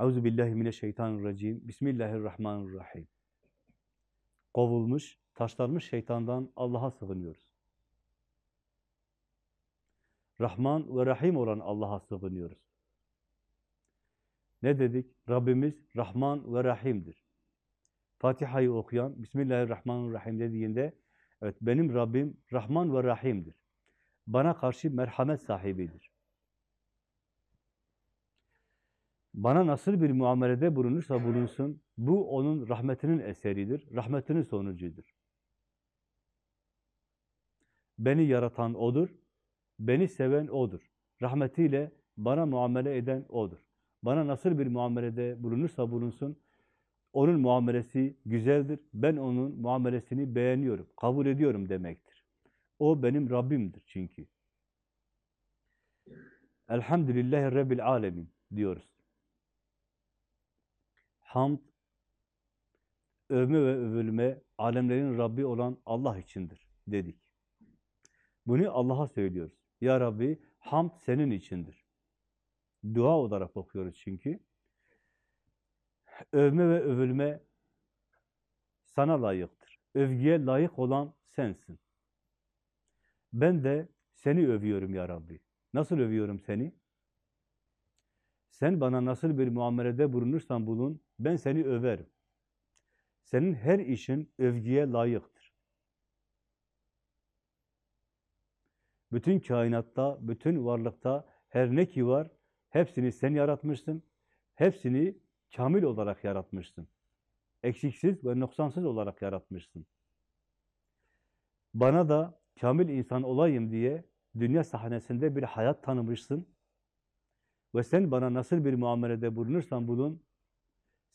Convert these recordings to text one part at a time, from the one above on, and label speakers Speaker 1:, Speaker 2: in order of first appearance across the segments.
Speaker 1: Euzu billahi mineşşeytanirracim. Bismillahirrahmanirrahim. Kovulmuş, taşlanmış şeytandan Allah'a sığınıyoruz. Rahman ve Rahim olan Allah'a sığınıyoruz. Ne dedik? Rabbimiz Rahman ve Rahim'dir. Fatiha'yı okuyan, Bismillahirrahmanirrahim dediğinde, evet benim Rabbim Rahman ve Rahim'dir. Bana karşı merhamet sahibidir. Bana nasıl bir muamelede bulunursa bulunsun, bu onun rahmetinin eseridir, rahmetinin sonucudur. Beni yaratan O'dur, beni seven O'dur. Rahmetiyle bana muamele eden O'dur. Bana nasıl bir muamelede bulunursa bulunsun, onun muamelesi güzeldir, ben onun muamelesini beğeniyorum, kabul ediyorum demektir. O benim Rabbimdir çünkü. Elhamdülillahi Rabbil Alemin diyoruz. Hamd, övme ve övülme alemlerin Rabbi olan Allah içindir dedik. Bunu Allah'a söylüyoruz. Ya Rabbi, hamd senin içindir. Dua olarak okuyoruz çünkü. Övme ve övülme sana layıktır. Övgüye layık olan sensin. Ben de seni övüyorum ya Rabbi. Nasıl övüyorum seni? Sen bana nasıl bir muamelede bulunursan bulun, ben seni överim. Senin her işin övgüye layıktır. Bütün kainatta, bütün varlıkta her ne ki var, hepsini sen yaratmışsın. Hepsini kamil olarak yaratmışsın. Eksiksiz ve noksansız olarak yaratmışsın. Bana da kamil insan olayım diye dünya sahnesinde bir hayat tanımışsın. Ve sen bana nasıl bir muamelede bulunursan bulun,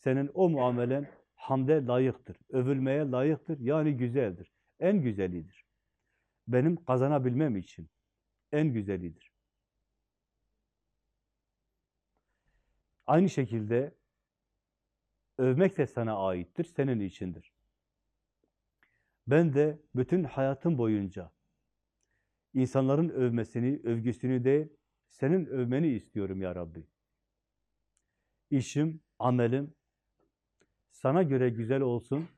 Speaker 1: senin o muamelen hamde layıktır, övülmeye layıktır, yani güzeldir, en güzelidir. Benim kazanabilmem için en güzelidir. Aynı şekilde övmek de sana aittir, senin içindir. Ben de bütün hayatım boyunca insanların övmesini, övgüsünü değil, senin övmeni istiyorum ya Rabbi. İşim, amelim sana göre güzel olsun.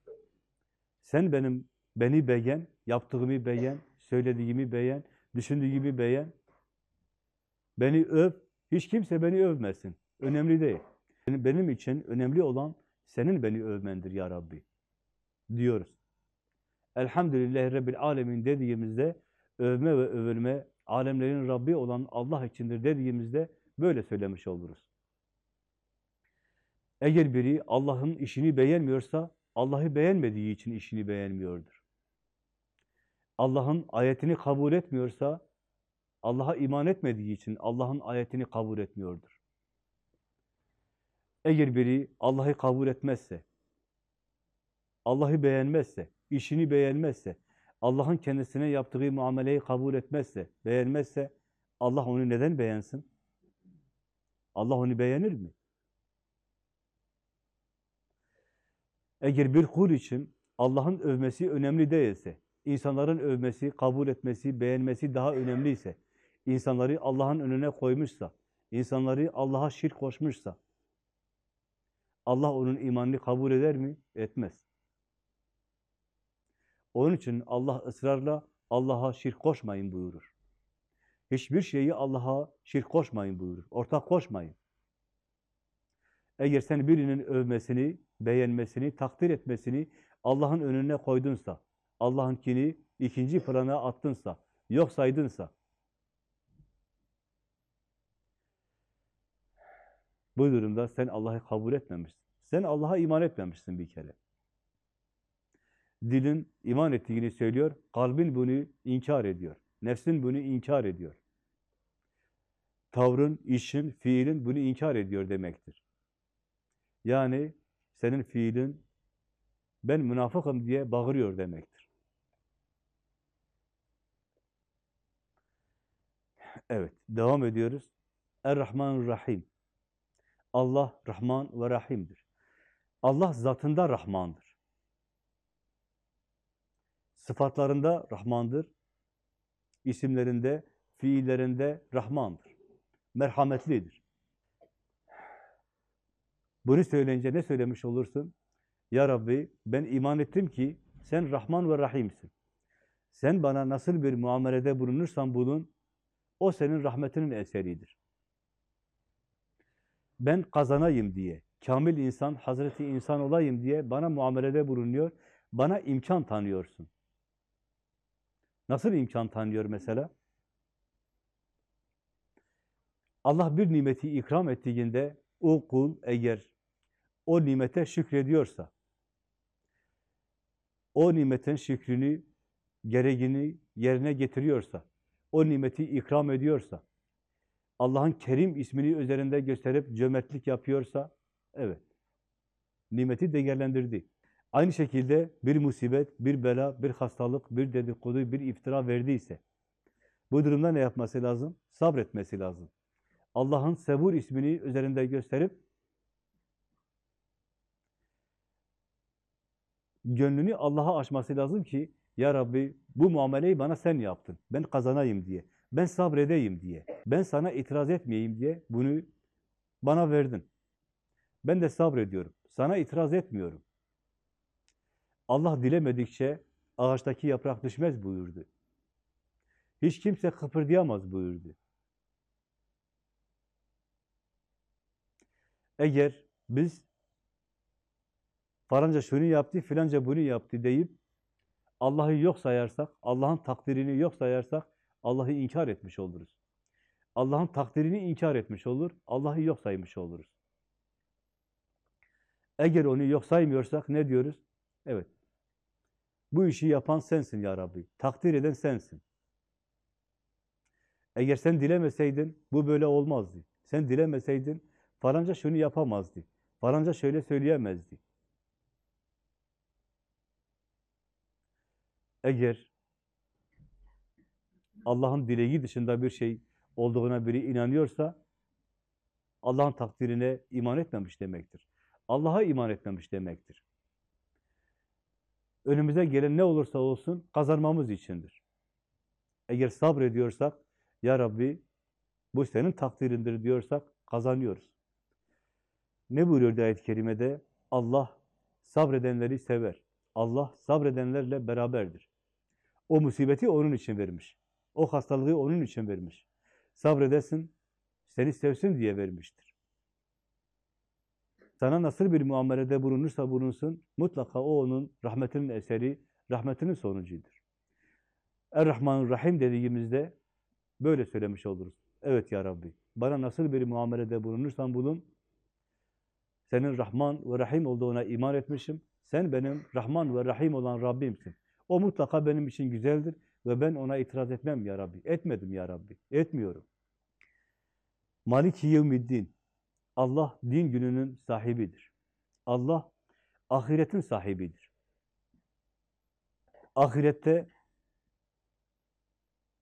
Speaker 1: Sen benim beni beğen, yaptığımı beğen, söylediğimi beğen, düşündüğümü beğen. Beni öv, hiç kimse beni övmesin. Önemli değil. Benim için önemli olan senin beni övmendir ya Rabbi. Diyoruz. Elhamdülillahi Rabbil Alemin dediğimizde övme ve övülme alemlerin Rabbi olan Allah içindir dediğimizde böyle söylemiş oluruz. Eğer biri Allah'ın işini beğenmiyorsa, Allah'ı beğenmediği için işini beğenmiyordur. Allah'ın ayetini kabul etmiyorsa, Allah'a iman etmediği için Allah'ın ayetini kabul etmiyordur. Eğer biri Allah'ı kabul etmezse, Allah'ı beğenmezse, işini beğenmezse, Allah'ın kendisine yaptığı muameleyi kabul etmezse, beğenmezse, Allah onu neden beğensin? Allah onu beğenir mi? Eğer bir kul için Allah'ın övmesi önemli değilse, insanların övmesi, kabul etmesi, beğenmesi daha önemliyse, insanları Allah'ın önüne koymuşsa, insanları Allah'a şirk koşmuşsa, Allah onun imanını kabul eder mi? Etmez. Onun için Allah ısrarla Allah'a şirk koşmayın buyurur. Hiçbir şeyi Allah'a şirk koşmayın buyurur. Ortak koşmayın. Eğer sen birinin övmesini, beğenmesini, takdir etmesini Allah'ın önüne koydunsa, Allah'ınkini ikinci plana attınsa, yok saydınsa, bu durumda sen Allah'ı kabul etmemişsin. Sen Allah'a iman etmemişsin bir kere. Dilin iman ettiğini söylüyor, kalbin bunu inkar ediyor. Nefsin bunu inkar ediyor. Tavrın, işin, fiilin bunu inkar ediyor demektir. Yani senin fiilin ben münafıkım diye bağırıyor demektir. Evet, devam ediyoruz. Er-Rahman Rahim. Allah Rahman ve Rahim'dir. Allah zatında Rahmandır. Sıfatlarında Rahmandır. İsimlerinde, fiillerinde Rahmandır. Merhametlidir. Bunu söyleyince ne söylemiş olursun? Ya Rabbi ben iman ettim ki sen Rahman ve Rahim'sin. Sen bana nasıl bir muamelede bulunursan bulun, o senin rahmetinin eseridir. Ben kazanayım diye, kamil insan, Hazreti insan olayım diye bana muamelede bulunuyor, bana imkan tanıyorsun. Nasıl imkan tanıyor mesela? Allah bir nimeti ikram ettiğinde o kul eğer o nimete şükrediyorsa, o nimetin şükrünü, gereğini yerine getiriyorsa, o nimeti ikram ediyorsa, Allah'ın Kerim ismini üzerinde gösterip cömertlik yapıyorsa, evet, nimeti değerlendirdi. Aynı şekilde bir musibet, bir bela, bir hastalık, bir dedikodu, bir iftira verdiyse, bu durumda ne yapması lazım? Sabretmesi lazım. Allah'ın Sebur ismini üzerinde gösterip, gönlünü Allah'a açması lazım ki, Ya Rabbi bu muameleyi bana sen yaptın, ben kazanayım diye, ben sabredeyim diye, ben sana itiraz etmeyeyim diye bunu bana verdin. Ben de sabrediyorum, sana itiraz etmiyorum. Allah dilemedikçe ağaçtaki yaprak düşmez buyurdu. Hiç kimse kıpırdayamaz buyurdu. Eğer biz falanca şunu yaptı, filanca bunu yaptı deyip Allah'ı yok sayarsak, Allah'ın takdirini yok sayarsak Allah'ı inkar etmiş oluruz. Allah'ın takdirini inkar etmiş olur, Allah'ı yok saymış oluruz. Eğer onu yok saymıyorsak ne diyoruz? Evet, bu işi yapan sensin ya Rabbi, takdir eden sensin. Eğer sen dilemeseydin bu böyle olmazdı. Sen dilemeseydin falanca şunu yapamazdı. Falanca şöyle söyleyemezdi. Eğer Allah'ın dileği dışında bir şey olduğuna biri inanıyorsa Allah'ın takdirine iman etmemiş demektir. Allah'a iman etmemiş demektir. Önümüze gelen ne olursa olsun kazanmamız içindir. Eğer sabrediyorsak, Ya Rabbi bu senin takdirindir diyorsak kazanıyoruz. Ne buyuruyor ayet-i kerimede? Allah sabredenleri sever. Allah sabredenlerle beraberdir. O musibeti onun için vermiş. O hastalığı onun için vermiş. Sabredesin, seni sevsin diye vermiştir. Sana nasıl bir muamelede bulunursa bulunsun, mutlaka o onun rahmetinin eseri, rahmetinin sonucudur. Er-Rahman Rahim dediğimizde böyle söylemiş oluruz. Evet ya Rabbi, bana nasıl bir muamelede bulunursan bulun, senin Rahman ve Rahim olduğuna iman etmişim, sen benim Rahman ve Rahim olan Rabbimsin. O mutlaka benim için güzeldir ve ben ona itiraz etmem ya Rabbi. Etmedim ya Rabbi, etmiyorum. Maliki yevmiddin. Allah din gününün sahibidir. Allah ahiretin sahibidir. Ahirette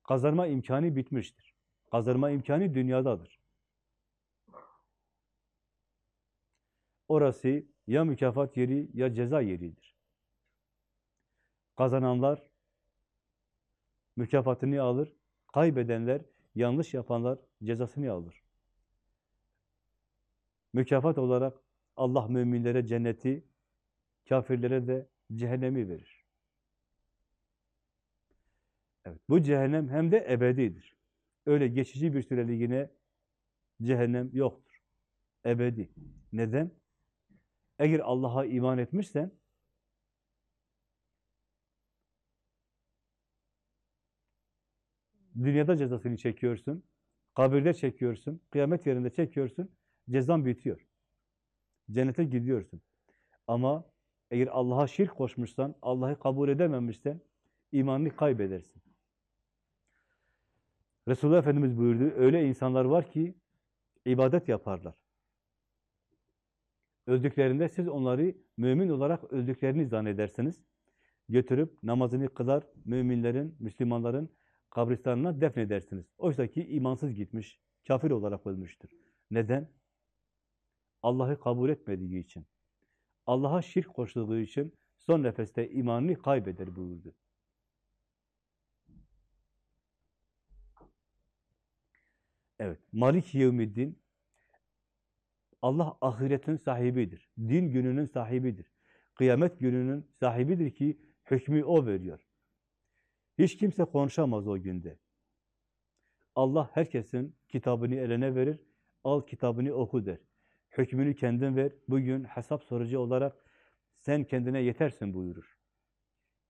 Speaker 1: kazanma imkanı bitmiştir. Kazanma imkanı dünyadadır. Orası ya mükafat yeri ya ceza yeridir. Kazananlar mükafatını alır, kaybedenler, yanlış yapanlar cezasını alır. Mükafat olarak Allah müminlere cenneti, kafirlere de cehennemi verir. Evet, bu cehennem hem de ebedidir. Öyle geçici bir süreliğine cehennem yoktur. Ebedi. Neden? Eğer Allah'a iman etmişsen, dünyada cezasını çekiyorsun, kabirde çekiyorsun, kıyamet yerinde çekiyorsun, cezan bitiyor. Cennete gidiyorsun. Ama eğer Allah'a şirk koşmuşsan, Allah'ı kabul edememişsen, imanını kaybedersin. Resulullah Efendimiz buyurdu, öyle insanlar var ki, ibadet yaparlar. Öldüklerinde siz onları mümin olarak öldüklerini zannedersiniz. Götürüp namazını kılar, müminlerin, Müslümanların kabristanına defnedersiniz. Oysa ki imansız gitmiş, kafir olarak ölmüştür. Neden? Allah'ı kabul etmediği için. Allah'a şirk koştuğu için son nefeste imanını kaybeder buyurdu. Evet, Malik Yevmiddin Allah ahiretin sahibidir. Din gününün sahibidir. Kıyamet gününün sahibidir ki hükmü O veriyor. Hiç kimse konuşamaz o günde. Allah herkesin kitabını eline verir, al kitabını oku der. Hükmünü kendin ver, bugün hesap sorucu olarak sen kendine yetersin buyurur.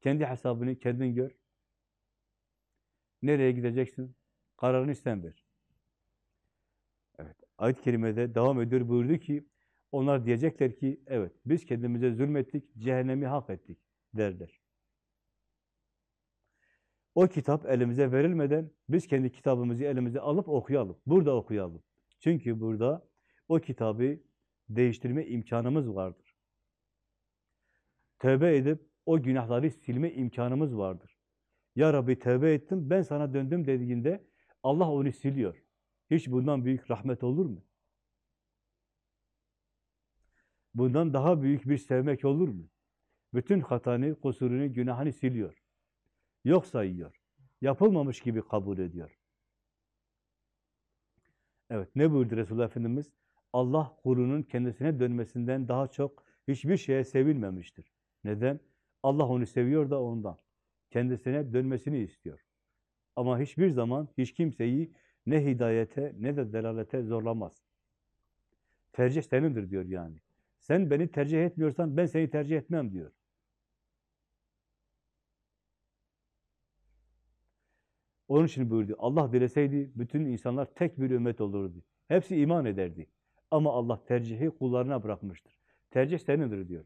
Speaker 1: Kendi hesabını kendin gör. Nereye gideceksin? Kararını sen ver. Evet, ayet-i kerimede devam ediyor buyurdu ki, onlar diyecekler ki, evet biz kendimize zulmettik, cehennemi hak ettik derler. O kitap elimize verilmeden biz kendi kitabımızı elimize alıp okuyalım. Burada okuyalım. Çünkü burada o kitabı değiştirme imkanımız vardır. Tövbe edip o günahları silme imkanımız vardır. Ya Rabbi tövbe ettim, ben sana döndüm dediğinde Allah onu siliyor. Hiç bundan büyük rahmet olur mu? Bundan daha büyük bir sevmek olur mu? Bütün hatanı, kusurunu, günahını siliyor. Yok sayıyor. Yapılmamış gibi kabul ediyor. Evet, ne buyurdu Resulullah Efendimiz? Allah kulunun kendisine dönmesinden daha çok hiçbir şeye sevilmemiştir. Neden? Allah onu seviyor da ondan. Kendisine dönmesini istiyor. Ama hiçbir zaman hiç kimseyi ne hidayete ne de delalete zorlamaz. Tercih senindir diyor yani. Sen beni tercih etmiyorsan ben seni tercih etmem diyor. Onun için buyurdu. Allah dileseydi bütün insanlar tek bir ümmet olurdu. Hepsi iman ederdi. Ama Allah tercihi kullarına bırakmıştır. Tercih senindir diyor.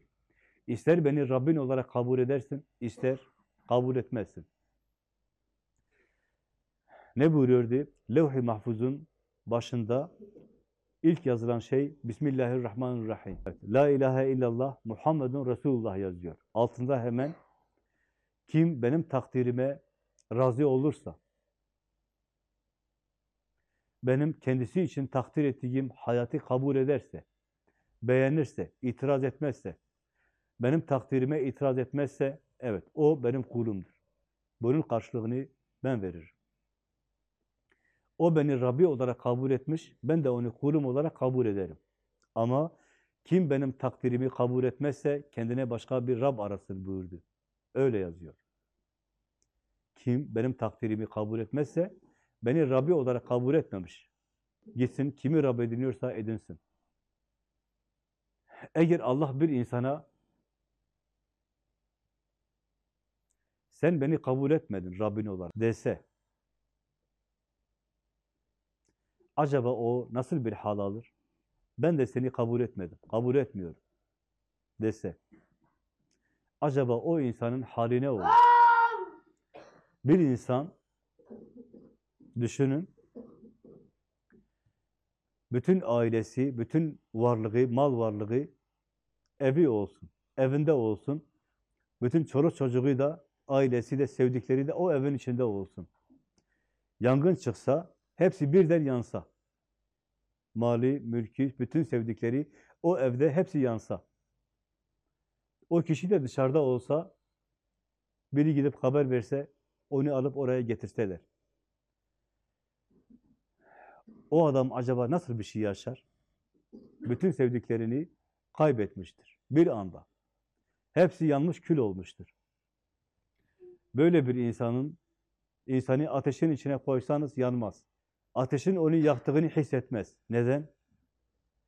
Speaker 1: İster beni Rabbin olarak kabul edersin, ister kabul etmezsin. Ne buyuruyordu? Levh-i Mahfuz'un başında ilk yazılan şey Bismillahirrahmanirrahim. La ilahe illallah Muhammedun Resulullah yazıyor. Altında hemen kim benim takdirime razı olursa, benim kendisi için takdir ettiğim hayatı kabul ederse, beğenirse, itiraz etmezse, benim takdirime itiraz etmezse, evet o benim kulumdur. Bunun karşılığını ben veririm. O beni Rabbi olarak kabul etmiş, ben de onu kulum olarak kabul ederim. Ama kim benim takdirimi kabul etmezse kendine başka bir Rab arasın buyurdu. Öyle yazıyor. Kim benim takdirimi kabul etmezse beni Rabbi olarak kabul etmemiş. Gitsin kimi Rab ediniyorsa edinsin. Eğer Allah bir insana sen beni kabul etmedin Rabbin olarak dese acaba o nasıl bir hal alır? Ben de seni kabul etmedim, kabul etmiyorum dese acaba o insanın haline olur? Bir insan düşünün bütün ailesi, bütün varlığı, mal varlığı evi olsun, evinde olsun. Bütün çoluk çocuğu da, ailesi de, sevdikleri de o evin içinde olsun. Yangın çıksa, hepsi birden yansa. Mali, mülkü, bütün sevdikleri o evde hepsi yansa. O kişi de dışarıda olsa, biri gidip haber verse, onu alıp oraya getirseler. O adam acaba nasıl bir şey yaşar? Bütün sevdiklerini kaybetmiştir. Bir anda. Hepsi yanmış, kül olmuştur. Böyle bir insanın, insanı ateşin içine koysanız yanmaz. Ateşin onu yaktığını hissetmez. Neden?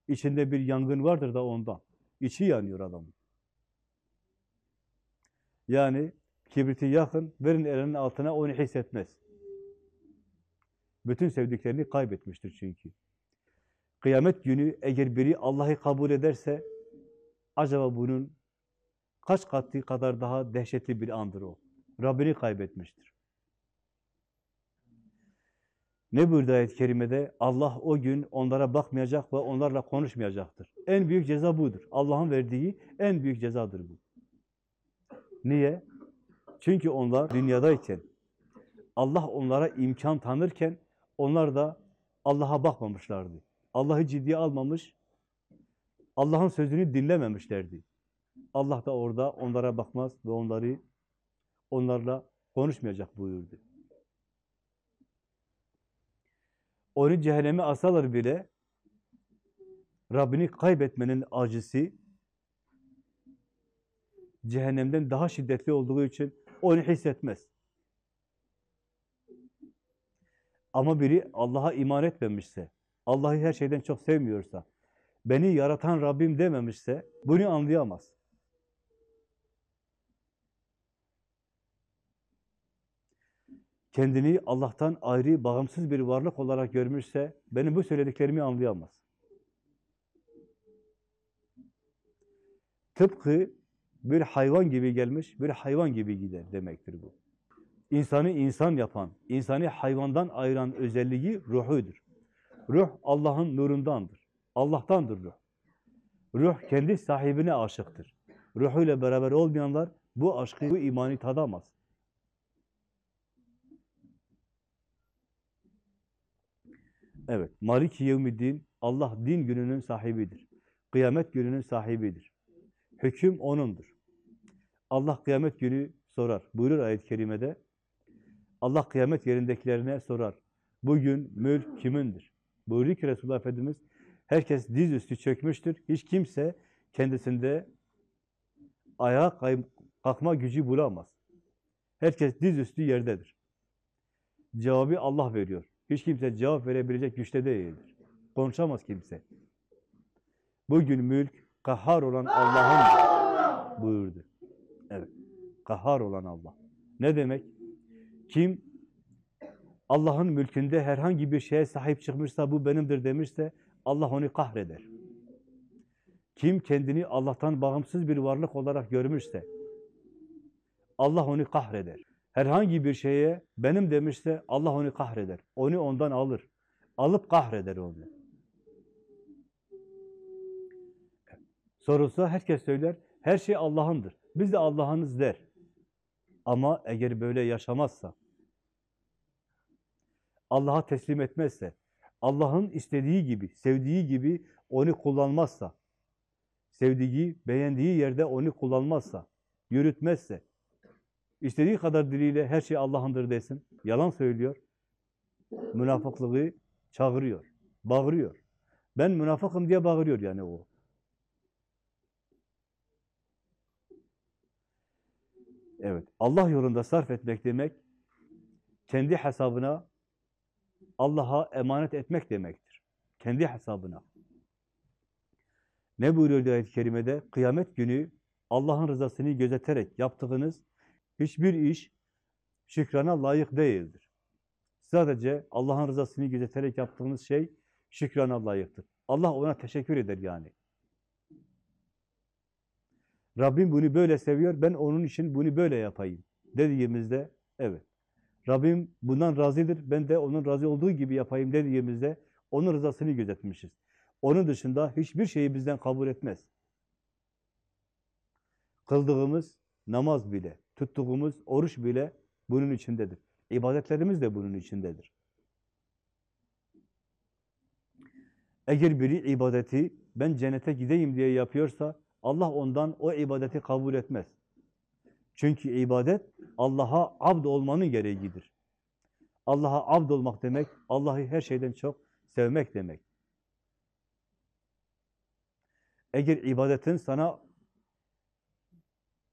Speaker 1: İçinde bir yangın vardır da ondan. İçi yanıyor adamın. Yani kibriti yakın, verin elinin altına onu hissetmez. Bütün sevdiklerini kaybetmiştir çünkü. Kıyamet günü eğer biri Allah'ı kabul ederse acaba bunun kaç katı kadar daha dehşetli bir andır o. Rabbini kaybetmiştir. Ne buyurdu ayet-i kerimede? Allah o gün onlara bakmayacak ve onlarla konuşmayacaktır. En büyük ceza budur. Allah'ın verdiği en büyük cezadır bu. Niye? Çünkü onlar dünyadayken, Allah onlara imkan tanırken onlar da Allah'a bakmamışlardı. Allah'ı ciddiye almamış, Allah'ın sözünü dinlememişlerdi. Allah da orada onlara bakmaz ve onları onlarla konuşmayacak buyurdu. Onu cehenneme asalar bile Rabbini kaybetmenin acısı cehennemden daha şiddetli olduğu için onu hissetmez. Ama biri Allah'a iman etmemişse, Allah'ı her şeyden çok sevmiyorsa, beni yaratan Rabbim dememişse bunu anlayamaz. Kendini Allah'tan ayrı, bağımsız bir varlık olarak görmüşse benim bu söylediklerimi anlayamaz. Tıpkı bir hayvan gibi gelmiş, bir hayvan gibi gider demektir bu. İnsanı insan yapan, insanı hayvandan ayıran özelliği ruhudur. Ruh Allah'ın nurundandır. Allah'tandır ruh. Ruh kendi sahibine aşıktır. Ruhuyla beraber olmayanlar bu aşkı, bu imanı tadamaz. Evet, Malik Yevmiddin, Allah din gününün sahibidir. Kıyamet gününün sahibidir. Hüküm O'nundur. Allah kıyamet günü sorar. Buyurur ayet-i kerimede. Allah kıyamet yerindekilerine sorar. Bugün mülk kimindir? Buyuruyor ki Resulullah Efendimiz, herkes dizüstü çökmüştür. Hiç kimse kendisinde ayağa kalkma gücü bulamaz. Herkes dizüstü yerdedir. Cevabı Allah veriyor. Hiç kimse cevap verebilecek güçte değildir. Konuşamaz kimse. Bugün mülk kahhar olan Allah'ın buyurdu. Evet. Kahhar olan Allah. Ne demek? Kim Allah'ın mülkünde herhangi bir şeye sahip çıkmışsa bu benimdir demişse Allah onu kahreder. Kim kendini Allah'tan bağımsız bir varlık olarak görmüşse Allah onu kahreder. Herhangi bir şeye benim demişse Allah onu kahreder. Onu ondan alır. Alıp kahreder onu. Sorulsa herkes söyler, her şey Allah'ındır. Biz de Allah'ınız der. Ama eğer böyle yaşamazsa, Allah'a teslim etmezse, Allah'ın istediği gibi, sevdiği gibi onu kullanmazsa, sevdiği, beğendiği yerde onu kullanmazsa, yürütmezse, istediği kadar diliyle her şey Allah'ındır desin, yalan söylüyor, münafıklığı çağırıyor, bağırıyor. Ben münafıkım diye bağırıyor yani o. Evet, Allah yolunda sarf etmek demek, kendi hesabına Allah'a emanet etmek demektir. Kendi hesabına. Ne buyuruyor ayet-i kerimede? Kıyamet günü Allah'ın rızasını gözeterek yaptığınız hiçbir iş şükrana layık değildir. Sadece Allah'ın rızasını gözeterek yaptığınız şey şükrana layıktır. Allah ona teşekkür eder yani. Rabbim bunu böyle seviyor, ben onun için bunu böyle yapayım dediğimizde, evet. Rabbim bundan razıdır, ben de onun razı olduğu gibi yapayım dediğimizde onun rızasını gözetmişiz. Onun dışında hiçbir şeyi bizden kabul etmez. Kıldığımız namaz bile, tuttuğumuz oruç bile bunun içindedir. İbadetlerimiz de bunun içindedir. Eğer biri ibadeti ben cennete gideyim diye yapıyorsa Allah ondan o ibadeti kabul etmez. Çünkü ibadet Allah'a abd olmanın gereğidir. Allah'a abd olmak demek, Allah'ı her şeyden çok sevmek demek. Eğer ibadetin sana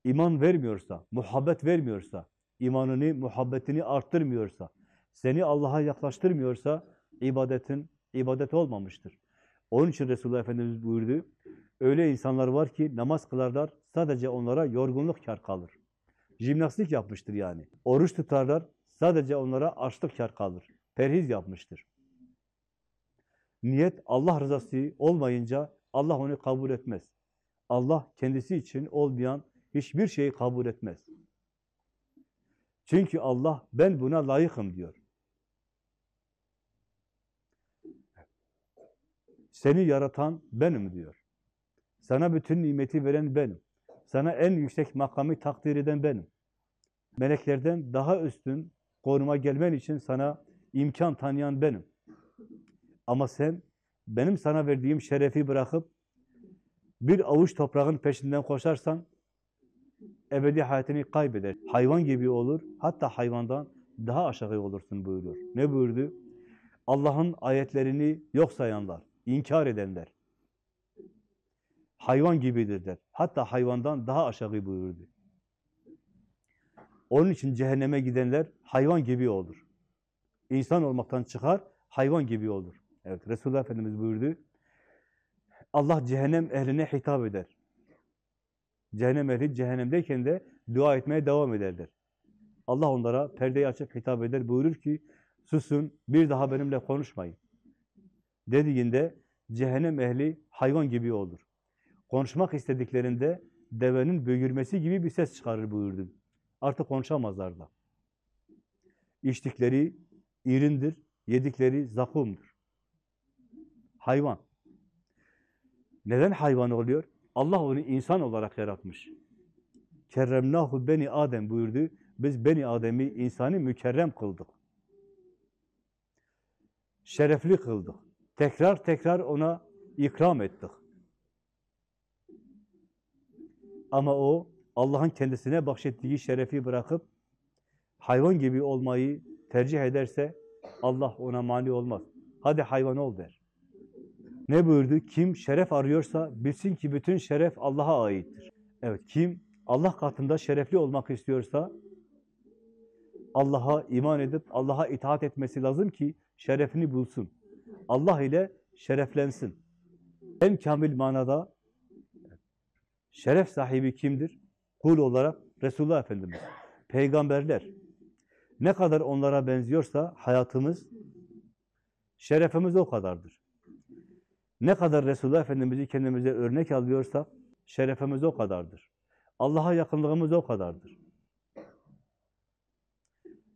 Speaker 1: iman vermiyorsa, muhabbet vermiyorsa, imanını, muhabbetini arttırmıyorsa, seni Allah'a yaklaştırmıyorsa, ibadetin ibadet olmamıştır. Onun için Resulullah Efendimiz buyurdu, öyle insanlar var ki namaz kılarlar, sadece onlara yorgunluk kar kalır. Jimnastik yapmıştır yani. Oruç tutarlar, sadece onlara açlık kar kalır. Perhiz yapmıştır. Niyet Allah rızası olmayınca Allah onu kabul etmez. Allah kendisi için olmayan hiçbir şeyi kabul etmez. Çünkü Allah ben buna layıkım diyor. Seni yaratan benim diyor. Sana bütün nimeti veren benim. Sana en yüksek makamı takdir eden benim. Meleklerden daha üstün konuma gelmen için sana imkan tanıyan benim. Ama sen benim sana verdiğim şerefi bırakıp bir avuç toprağın peşinden koşarsan ebedi hayatını kaybeder. Hayvan gibi olur, hatta hayvandan daha aşağı olursun buyuruyor. Ne buyurdu? Allah'ın ayetlerini yok sayanlar, inkar edenler. Hayvan gibidir der. Hatta hayvandan daha aşağı buyurdu. Onun için cehenneme gidenler hayvan gibi olur. İnsan olmaktan çıkar, hayvan gibi olur. Evet, Resulullah Efendimiz buyurdu. Allah cehennem ehline hitap eder. Cehennem ehli cehennemdeyken de dua etmeye devam ederler. Allah onlara perdeyi açıp hitap eder. Buyurur ki, susun, bir daha benimle konuşmayın. Dediğinde cehennem ehli hayvan gibi olur. Konuşmak istediklerinde devenin böğürmesi gibi bir ses çıkarır buyurdu. Artık konuşamazlar da. İçtikleri irindir, yedikleri zakumdur. Hayvan. Neden hayvan oluyor? Allah onu insan olarak yaratmış. Kerremnahu beni Adem buyurdu. Biz beni Adem'i insanı mükerrem kıldık. Şerefli kıldık. Tekrar tekrar ona ikram ettik. Ama o Allah'ın kendisine bahşettiği şerefi bırakıp hayvan gibi olmayı tercih ederse Allah ona mani olmaz. Hadi hayvan ol der. Ne buyurdu? Kim şeref arıyorsa bilsin ki bütün şeref Allah'a aittir. Evet, kim Allah katında şerefli olmak istiyorsa Allah'a iman edip Allah'a itaat etmesi lazım ki şerefini bulsun. Allah ile şereflensin. En kamil manada şeref sahibi kimdir? Kul olarak Resulullah Efendimiz. Peygamberler. Ne kadar onlara benziyorsa hayatımız, şerefimiz o kadardır. Ne kadar Resulullah Efendimiz'i kendimize örnek alıyorsak, şerefimiz o kadardır. Allah'a yakınlığımız o kadardır.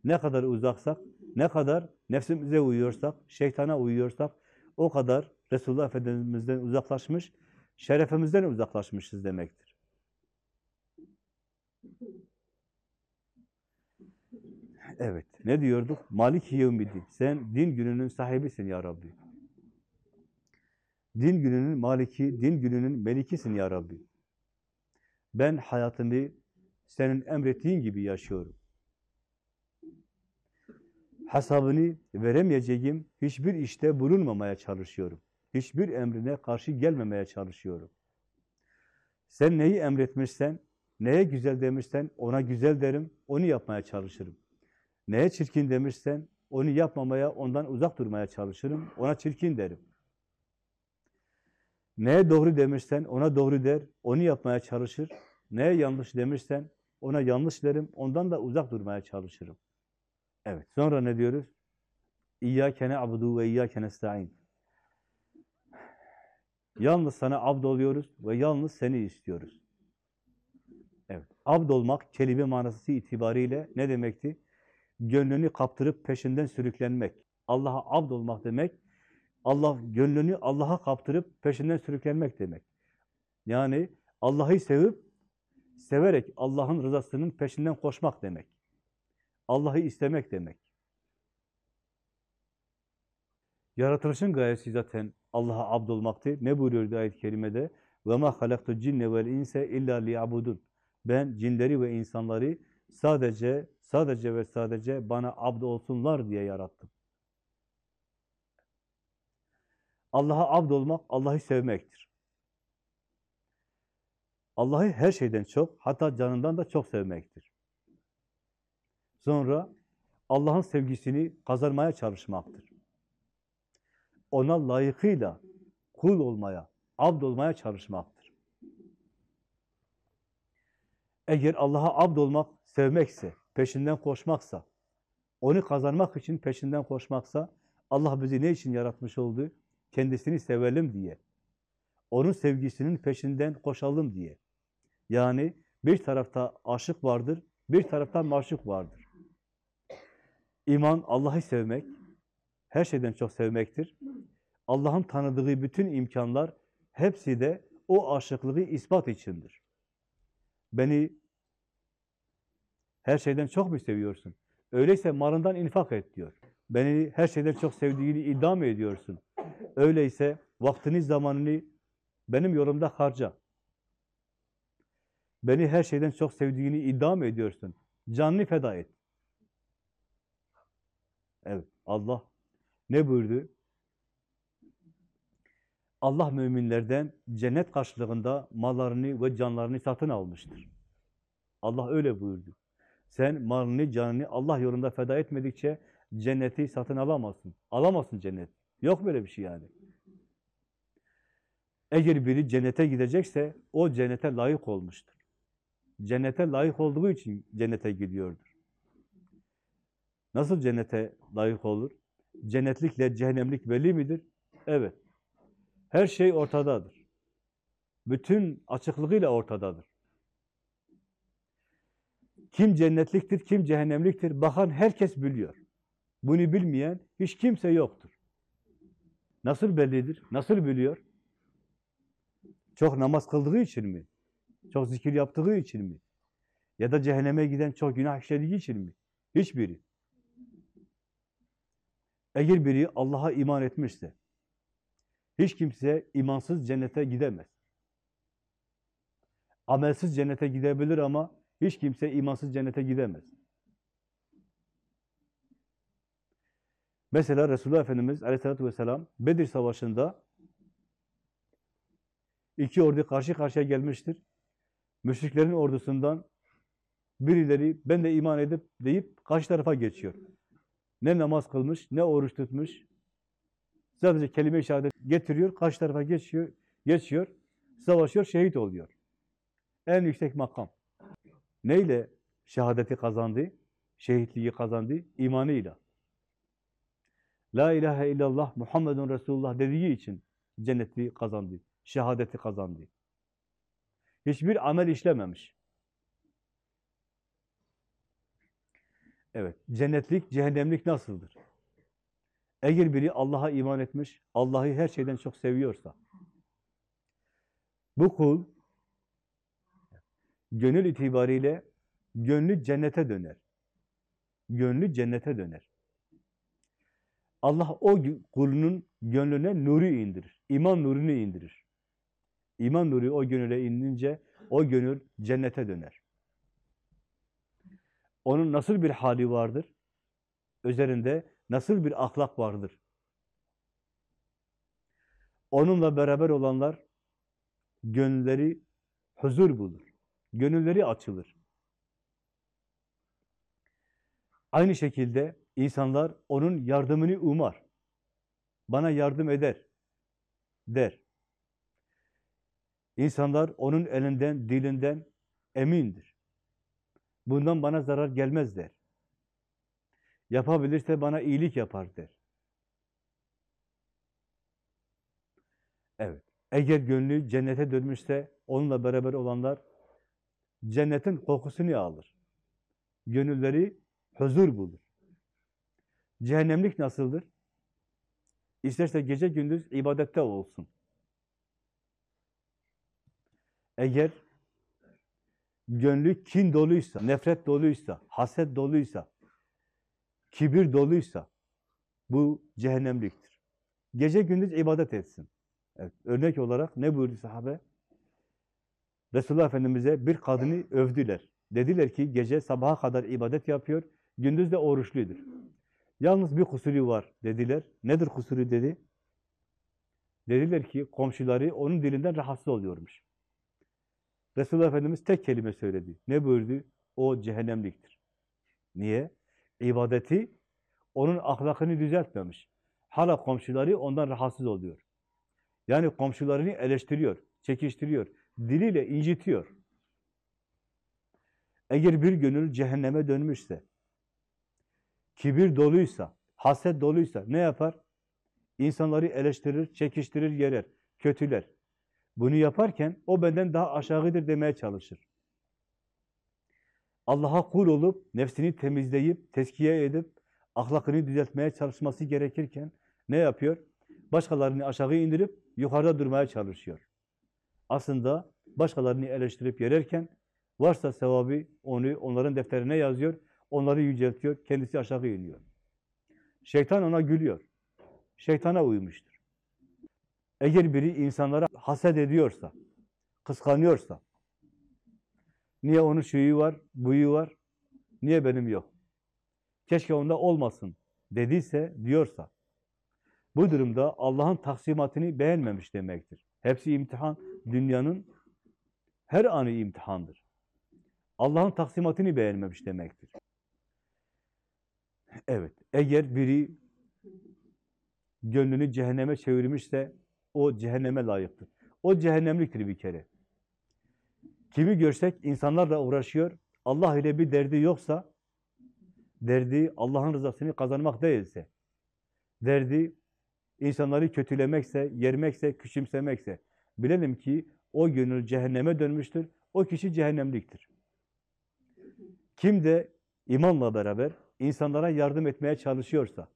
Speaker 1: Ne kadar uzaksak, ne kadar nefsimize uyuyorsak, şeytana uyuyorsak, o kadar Resulullah Efendimiz'den uzaklaşmış, şerefimizden uzaklaşmışız demektir. Evet, ne diyorduk? Malik yevmiddin. Sen din gününün sahibisin ya Rabbi. Din gününün maliki, din gününün melikisin ya Rabbi. Ben hayatımı senin emrettiğin gibi yaşıyorum. Hesabını veremeyeceğim hiçbir işte bulunmamaya çalışıyorum. Hiçbir emrine karşı gelmemeye çalışıyorum. Sen neyi emretmişsen, neye güzel demişsen ona güzel derim, onu yapmaya çalışırım. Neye çirkin demişsen onu yapmamaya, ondan uzak durmaya çalışırım, ona çirkin derim. Neye doğru demişsen ona doğru der, onu yapmaya çalışır. Neye yanlış demişsen ona yanlış derim, ondan da uzak durmaya çalışırım. Evet, sonra ne diyoruz? İyyâke ne'abudu ve iyyâke nesta'in. Yalnız sana abd oluyoruz ve yalnız seni istiyoruz. Evet, abd olmak kelime manası itibariyle ne demekti? Gönlünü kaptırıp peşinden sürüklenmek. Allah'a abd olmak demek, Allah gönlünü Allah'a kaptırıp peşinden sürüklenmek demek. Yani Allah'ı sevip, severek Allah'ın rızasının peşinden koşmak demek. Allah'ı istemek demek. Yaratılışın gayesi zaten Allah'a abd olmaktı. Ne buyuruyordu ayet-i kerimede? وَمَا خَلَقْتُ الْجِنَّ وَالْاِنْسَ اِلَّا لِيَعْبُدُونَ Ben cinleri ve insanları sadece, sadece ve sadece bana abd olsunlar diye yarattım. Allah'a abd olmak, Allah'ı sevmektir. Allah'ı her şeyden çok, hatta canından da çok sevmektir. Sonra Allah'ın sevgisini kazanmaya çalışmaktır. Ona layıkıyla kul olmaya, abd olmaya çalışmaktır. Eğer Allah'a abd olmak sevmekse, peşinden koşmaksa, onu kazanmak için peşinden koşmaksa, Allah bizi ne için yaratmış oldu? Kendisini sevelim diye. Onun sevgisinin peşinden koşalım diye. Yani bir tarafta aşık vardır, bir tarafta maşuk vardır. İman Allah'ı sevmek, her şeyden çok sevmektir. Allah'ın tanıdığı bütün imkanlar hepsi de o aşıklığı ispat içindir. Beni her şeyden çok mu seviyorsun? Öyleyse malından infak et diyor. Beni her şeyden çok sevdiğini iddia mı ediyorsun? Öyleyse vaktini, zamanını benim yolumda harca. Beni her şeyden çok sevdiğini iddia mı ediyorsun? Canını feda et. Evet, Allah ne buyurdu? Allah müminlerden cennet karşılığında mallarını ve canlarını satın almıştır. Allah öyle buyurdu. Sen malını, canını Allah yolunda feda etmedikçe cenneti satın alamazsın. Alamazsın cennet. Yok böyle bir şey yani. Eğer biri cennete gidecekse o cennete layık olmuştur. Cennete layık olduğu için cennete gidiyordur. Nasıl cennete layık olur? Cennetlikle cehennemlik belli midir? Evet. Her şey ortadadır. Bütün açıklığıyla ortadadır. Kim cennetliktir, kim cehennemliktir bakan herkes biliyor. Bunu bilmeyen hiç kimse yoktur. Nasıl bellidir? Nasıl biliyor? Çok namaz kıldığı için mi? Çok zikir yaptığı için mi? Ya da cehenneme giden çok günah işlediği için mi? Hiçbiri. Eğer biri Allah'a iman etmişse, hiç kimse imansız cennete gidemez. Amelsiz cennete gidebilir ama hiç kimse imansız cennete gidemez. Mesela Resulullah Efendimiz Aleyhisselatü Vesselam Bedir Savaşı'nda iki ordu karşı karşıya gelmiştir. Müşriklerin ordusundan birileri ben de iman edip deyip karşı tarafa geçiyor. Ne namaz kılmış, ne oruç tutmuş. Sadece kelime-i şehadet getiriyor, karşı tarafa geçiyor, geçiyor, savaşıyor, şehit oluyor. En yüksek makam. Neyle şehadeti kazandı? Şehitliği kazandı? İmanıyla. La ilahe illallah Muhammedun Resulullah dediği için cenneti kazandı, şehadeti kazandı. Hiçbir amel işlememiş. Evet, cennetlik, cehennemlik nasıldır? Eğer biri Allah'a iman etmiş, Allah'ı her şeyden çok seviyorsa, bu kul gönül itibariyle gönlü cennete döner. Gönlü cennete döner. Allah o kulunun gönlüne nuru indirir. İman nurunu indirir. İman nuru o gönüle inince o gönül cennete döner. Onun nasıl bir hali vardır? Üzerinde nasıl bir ahlak vardır? Onunla beraber olanlar gönülleri huzur bulur. Gönülleri açılır. Aynı şekilde insanlar onun yardımını umar. Bana yardım eder der. İnsanlar onun elinden, dilinden emindir. Bundan bana zarar gelmez der. Yapabilirse bana iyilik yapar der. Evet. Eğer gönlü cennete dönmüşse onunla beraber olanlar cennetin kokusunu alır. Gönülleri huzur bulur. Cehennemlik nasıldır? İsterse gece gündüz ibadette olsun. Eğer gönlü kin doluysa, nefret doluysa, haset doluysa, kibir doluysa bu cehennemliktir. Gece gündüz ibadet etsin. Evet, örnek olarak ne buyurdu sahabe? Resulullah Efendimiz'e bir kadını övdüler. Dediler ki gece sabaha kadar ibadet yapıyor, gündüz de oruçludur. Yalnız bir kusuru var dediler. Nedir kusuru dedi? Dediler ki komşuları onun dilinden rahatsız oluyormuş. Resulullah Efendimiz tek kelime söyledi. Ne buyurdu? O cehennemliktir. Niye? İbadeti onun ahlakını düzeltmemiş. Hala komşuları ondan rahatsız oluyor. Yani komşularını eleştiriyor, çekiştiriyor, diliyle incitiyor. Eğer bir gönül cehenneme dönmüşse, kibir doluysa, haset doluysa ne yapar? İnsanları eleştirir, çekiştirir, yerer, kötüler. Bunu yaparken o benden daha aşağıdır demeye çalışır. Allah'a kul olup, nefsini temizleyip, teskiye edip, ahlakını düzeltmeye çalışması gerekirken ne yapıyor? Başkalarını aşağı indirip yukarıda durmaya çalışıyor. Aslında başkalarını eleştirip yererken varsa sevabı onu onların defterine yazıyor, onları yüceltiyor, kendisi aşağı iniyor. Şeytan ona gülüyor. Şeytana uymuştur. Eğer biri insanlara haset ediyorsa, kıskanıyorsa, niye onun şuyu var, buyu var, niye benim yok? Keşke onda olmasın dediyse, diyorsa, Bu durumda Allah'ın taksimatını beğenmemiş demektir. Hepsi imtihan. Dünyanın her anı imtihandır. Allah'ın taksimatını beğenmemiş demektir. Evet, eğer biri gönlünü cehenneme çevirmişse o cehenneme layıktır. O cehennemliktir bir kere. Kimi görsek insanlarla uğraşıyor, Allah ile bir derdi yoksa, derdi Allah'ın rızasını kazanmak değilse, derdi insanları kötülemekse, yermekse, küçümsemekse, bilelim ki o gönül cehenneme dönmüştür, o kişi cehennemliktir. Kim de imanla beraber insanlara yardım etmeye çalışıyorsa,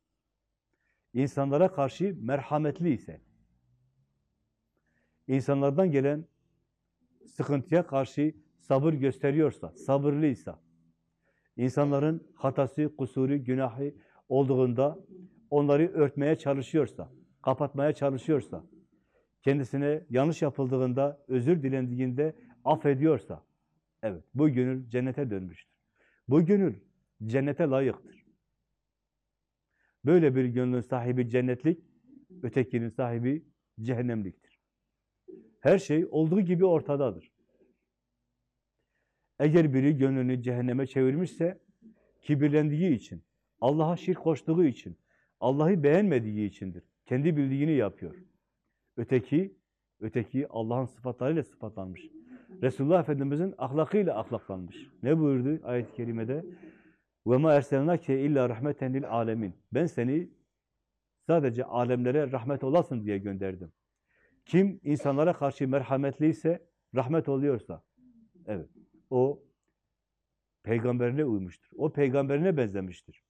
Speaker 1: insanlara karşı merhametli ise, insanlardan gelen sıkıntıya karşı sabır gösteriyorsa, sabırlıysa, insanların hatası, kusuru, günahı olduğunda onları örtmeye çalışıyorsa, kapatmaya çalışıyorsa, kendisine yanlış yapıldığında, özür dilendiğinde affediyorsa, evet bu gönül cennete dönmüştür. Bu gönül cennete layıktır. Böyle bir gönlün sahibi cennetlik, ötekinin sahibi cehennemliktir. Her şey olduğu gibi ortadadır. Eğer biri gönlünü cehenneme çevirmişse, kibirlendiği için, Allah'a şirk koştuğu için, Allah'ı beğenmediği içindir. Kendi bildiğini yapıyor. Öteki, öteki Allah'ın sıfatlarıyla sıfatlanmış. Resulullah Efendimiz'in ahlakıyla ahlaklanmış. Ne buyurdu ayet-i kerimede? وَمَا اَرْسَلْنَاكَ illa rahmeten lil alemin. Ben seni sadece alemlere rahmet olasın diye gönderdim. Kim insanlara karşı merhametliyse, rahmet oluyorsa, evet, o peygamberine uymuştur. O peygamberine benzemiştir.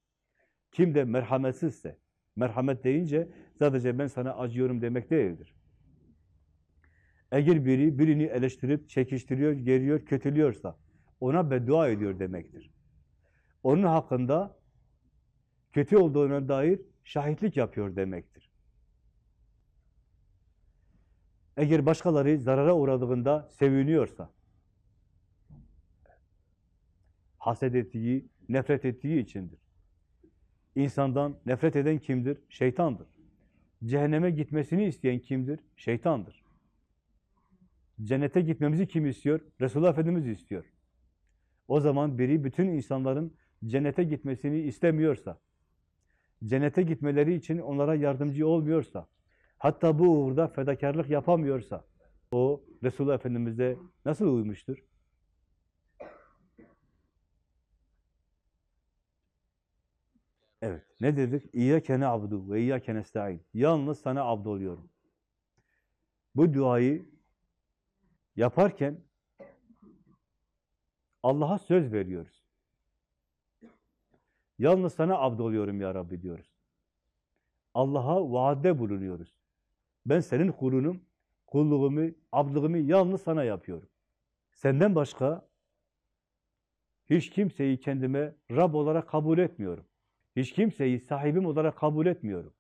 Speaker 1: Kim de merhametsizse, merhamet deyince sadece ben sana acıyorum demek değildir. Eğer biri birini eleştirip, çekiştiriyor, geriyor, kötülüyorsa, ona beddua ediyor demektir. Onun hakkında kötü olduğuna dair şahitlik yapıyor demektir. Eğer başkaları zarara uğradığında seviniyorsa, haset ettiği, nefret ettiği içindir. İnsandan nefret eden kimdir? Şeytandır. Cehenneme gitmesini isteyen kimdir? Şeytandır. Cennete gitmemizi kim istiyor? Resulullah Efendimiz istiyor. O zaman biri bütün insanların cennete gitmesini istemiyorsa, cennete gitmeleri için onlara yardımcı olmuyorsa, hatta bu uğurda fedakarlık yapamıyorsa, o Resulullah Efendimiz'e nasıl uymuştur? Evet. Ne dedik? İyyâke ne'abdu ve iyyâke nesta'in. Yalnız sana abd oluyorum. Bu duayı yaparken Allah'a söz veriyoruz. Yalnız sana abd oluyorum ya Rabbi diyoruz. Allah'a vaade bulunuyoruz. Ben senin kulunum, kulluğumu, abdlığımı yalnız sana yapıyorum. Senden başka hiç kimseyi kendime Rab olarak kabul etmiyorum. Hiç kimseyi sahibim olarak kabul etmiyorum.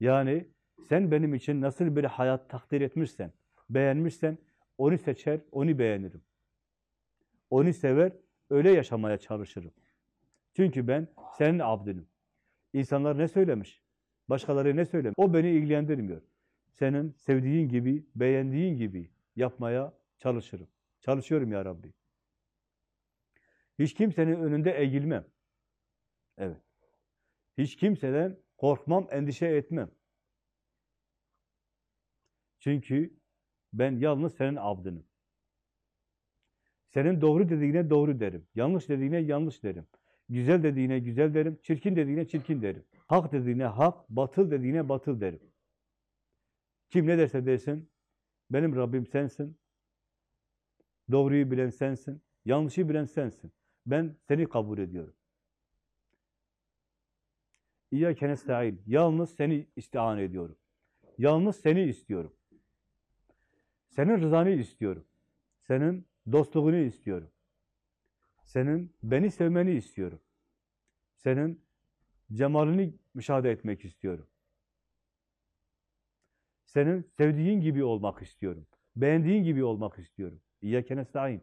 Speaker 1: Yani sen benim için nasıl bir hayat takdir etmişsen, beğenmişsen onu seçer, onu beğenirim. Onu sever, öyle yaşamaya çalışırım. Çünkü ben senin abdinim. İnsanlar ne söylemiş? Başkaları ne söylemiş? O beni ilgilendirmiyor. Senin sevdiğin gibi, beğendiğin gibi yapmaya çalışırım. Çalışıyorum ya Rabbi. Hiç kimsenin önünde eğilmem. Evet. Hiç kimseden korkmam, endişe etmem. Çünkü ben yalnız senin abdınım. Senin doğru dediğine doğru derim. Yanlış dediğine yanlış derim. Güzel dediğine güzel derim. Çirkin dediğine çirkin derim. Hak dediğine hak, batıl dediğine batıl derim. Kim ne derse desin, benim Rabbim sensin. Doğruyu bilen sensin. Yanlışı bilen sensin. Ben seni kabul ediyorum. İyyâke nesta'in. Yalnız seni istihan ediyorum. Yalnız seni istiyorum. Senin rızanı istiyorum. Senin dostluğunu istiyorum. Senin beni sevmeni istiyorum. Senin cemalini müşahede etmek istiyorum. Senin sevdiğin gibi olmak istiyorum. Beğendiğin gibi olmak istiyorum. İyyâke nesta'in.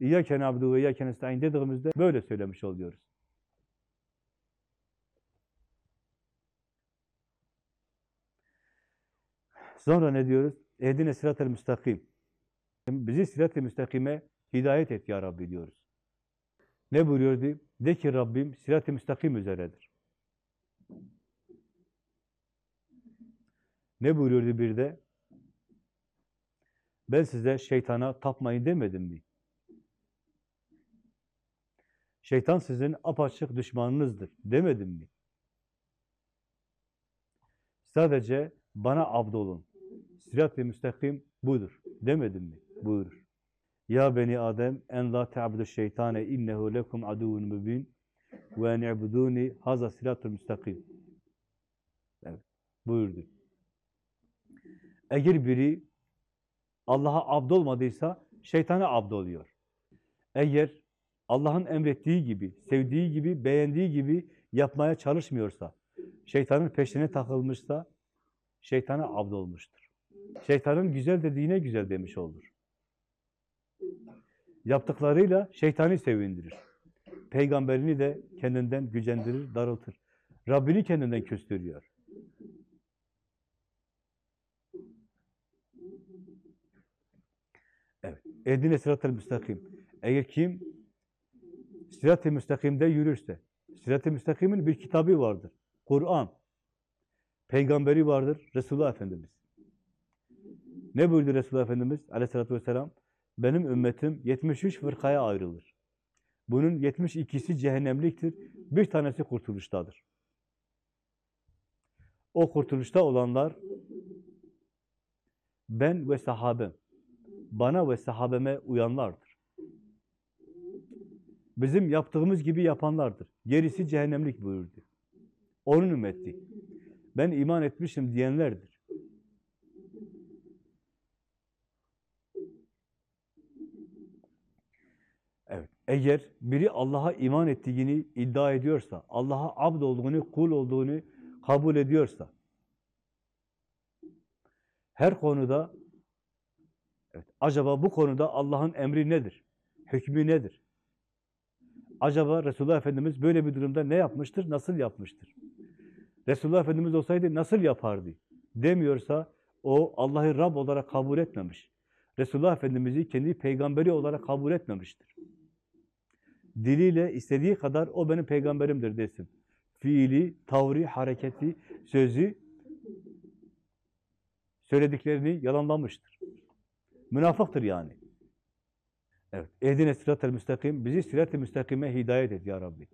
Speaker 1: İyyâke nabdu ve iyyâke nesta'in dediğimizde böyle söylemiş oluyoruz. Sonra ne diyoruz? Ehdine sirat-ı müstakim. Bizi sirat-ı müstakime hidayet et ya Rabbi diyoruz. Ne buyuruyordu? De ki Rabbim sirat-ı müstakim üzeredir. Ne buyuruyordu bir de? Ben size şeytana tapmayın demedim mi? Şeytan sizin apaçık düşmanınızdır demedim mi? Sadece bana abdolun. Sirat-ı müstakim budur. Demedim mi? Buyurur. Ya beni Adem en la te'abudu şeytane innehu lekum aduvun mübin ve en i'buduni haza sirat-ı müstakim. Evet. Buyurdu. Eğer biri Allah'a abd olmadıysa şeytana abd oluyor. Eğer Allah'ın emrettiği gibi, sevdiği gibi, beğendiği gibi yapmaya çalışmıyorsa, şeytanın peşine takılmışsa, şeytana abd olmuştur. Şeytanın güzel dediğine güzel demiş olur. Yaptıklarıyla şeytani sevindirir. Peygamberini de kendinden gücendirir, daraltır. Rabbini kendinden küstürüyor. Evet. Ehdine sırat-ı müstakim. Eğer kim Sirat-ı müstakimde yürürse, Sirat-ı müstakimin bir kitabı vardır. Kur'an. Peygamberi vardır, Resulullah Efendimiz. Ne buyurdu Resulullah Efendimiz aleyhissalatü vesselam? Benim ümmetim 73 fırkaya ayrılır. Bunun 72'si cehennemliktir, bir tanesi kurtuluştadır. O kurtuluşta olanlar ben ve sahabem, bana ve sahabeme uyanlardır. Bizim yaptığımız gibi yapanlardır. Gerisi cehennemlik buyurdu. Onun ümmeti. Ben iman etmişim diyenlerdir. Evet. Eğer biri Allah'a iman ettiğini iddia ediyorsa, Allah'a abd olduğunu, kul olduğunu kabul ediyorsa, her konuda evet, acaba bu konuda Allah'ın emri nedir? Hükmü nedir? Acaba Resulullah Efendimiz böyle bir durumda ne yapmıştır, nasıl yapmıştır? Resulullah Efendimiz olsaydı nasıl yapardı? Demiyorsa o Allah'ı Rab olarak kabul etmemiş. Resulullah Efendimiz'i kendi peygamberi olarak kabul etmemiştir. Diliyle istediği kadar o benim peygamberimdir desin. Fiili, tavrı, hareketi, sözü söylediklerini yalanlamıştır. Münafıktır yani. Evet. Ehdine sırat-ı müstakim. Bizi sırat-ı müstakime hidayet et ya Rabbi.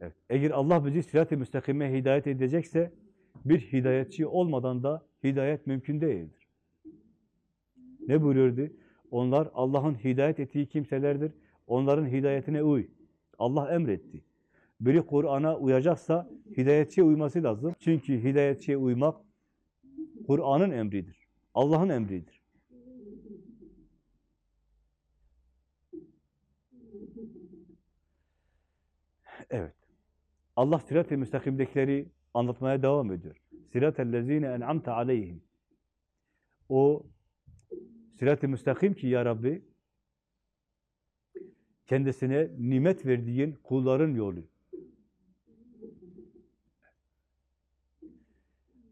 Speaker 1: Evet. Eğer Allah bizi sırat-ı müstakime hidayet edecekse bir hidayetçi olmadan da hidayet mümkün değildir. Ne buyuruyordu? Onlar Allah'ın hidayet ettiği kimselerdir. Onların hidayetine uy. Allah emretti. Biri Kur'an'a uyacaksa hidayetçiye uyması lazım. Çünkü hidayetçiye uymak Kur'an'ın emridir. Allah'ın emridir. Evet. Allah sirat-ı müstakimdekileri anlatmaya devam ediyor. Sirat-ı lezine en'amte aleyhim. O sirat-ı müstakim ki ya Rabbi kendisine nimet verdiğin kulların yolu.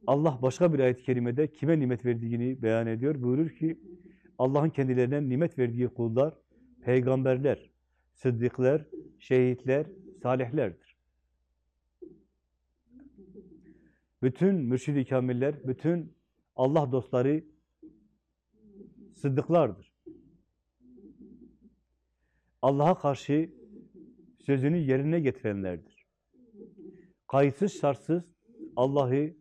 Speaker 1: Allah başka bir ayet-i kerimede kime nimet verdiğini beyan ediyor. Buyurur ki Allah'ın kendilerine nimet verdiği kullar peygamberler, sıddıklar, şehitler, salihlerdir. Bütün mürşid-i kamiller, bütün Allah dostları sıddıklardır. Allah'a karşı sözünü yerine getirenlerdir. Kayıtsız şartsız Allah'ı,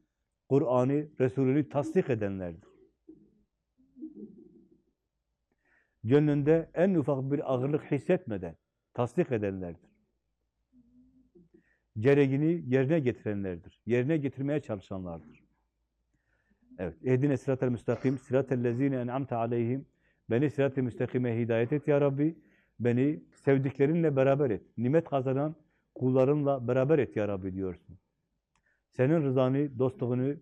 Speaker 1: Kur'an'ı, Resulünü tasdik edenlerdir. Gönlünde en ufak bir ağırlık hissetmeden tasdik edenlerdir. Gereğini yerine getirenlerdir. Yerine getirmeye çalışanlardır. Evet. Ehdine sırat-ı müstakim, sırat-ı lezine en'amte aleyhim. Beni sırat-ı müstakime hidayet et ya Rabbi. Beni sevdiklerinle beraber et. Nimet kazanan kullarınla beraber et ya Rabbi diyorsun. Senin rızanı, dostluğunu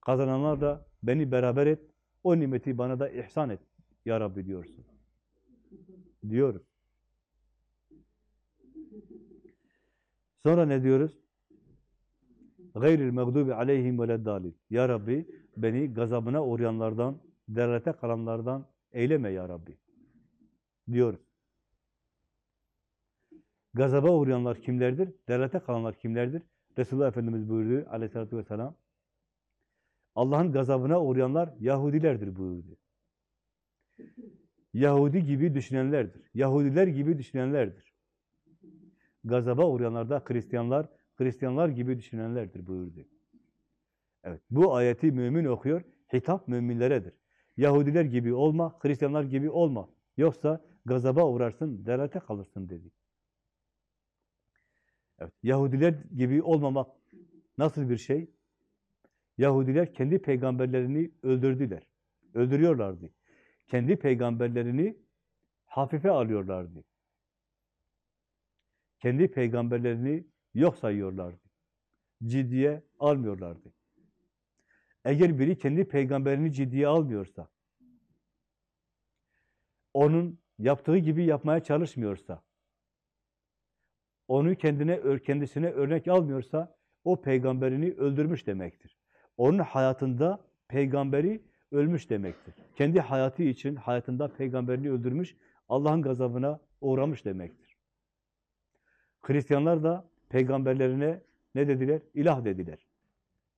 Speaker 1: kazananlar da beni beraber et. O nimeti bana da ihsan et ya Rabbi diyorsun. Diyoruz. Sonra ne diyoruz? gayril mağdubi aleyhim veleddalin. Ya Rabbi beni gazabına uğrayanlardan, derlete kalanlardan eyleme ya Rabbi. Diyoruz. Gazaba uğrayanlar kimlerdir? Derlete kalanlar kimlerdir? Resulullah Efendimiz buyurdu aleyhissalatü vesselam. Allah'ın gazabına uğrayanlar Yahudilerdir buyurdu. Yahudi gibi düşünenlerdir. Yahudiler gibi düşünenlerdir. Gazaba uğrayanlar da Hristiyanlar, Hristiyanlar gibi düşünenlerdir buyurdu. Evet, bu ayeti mümin okuyor, hitap müminleredir. Yahudiler gibi olma, Hristiyanlar gibi olma. Yoksa gazaba uğrarsın, derate kalırsın dedi. Evet, Yahudiler gibi olmamak nasıl bir şey? Yahudiler kendi peygamberlerini öldürdüler. Öldürüyorlardı. Kendi peygamberlerini hafife alıyorlardı. Kendi peygamberlerini yok sayıyorlardı. Ciddiye almıyorlardı. Eğer biri kendi peygamberini ciddiye almıyorsa, onun yaptığı gibi yapmaya çalışmıyorsa, onu kendine kendisine örnek almıyorsa, o peygamberini öldürmüş demektir. Onun hayatında peygamberi ölmüş demektir. Kendi hayatı için hayatında peygamberini öldürmüş, Allah'ın gazabına uğramış demektir. Hristiyanlar da peygamberlerine ne dediler? İlah dediler.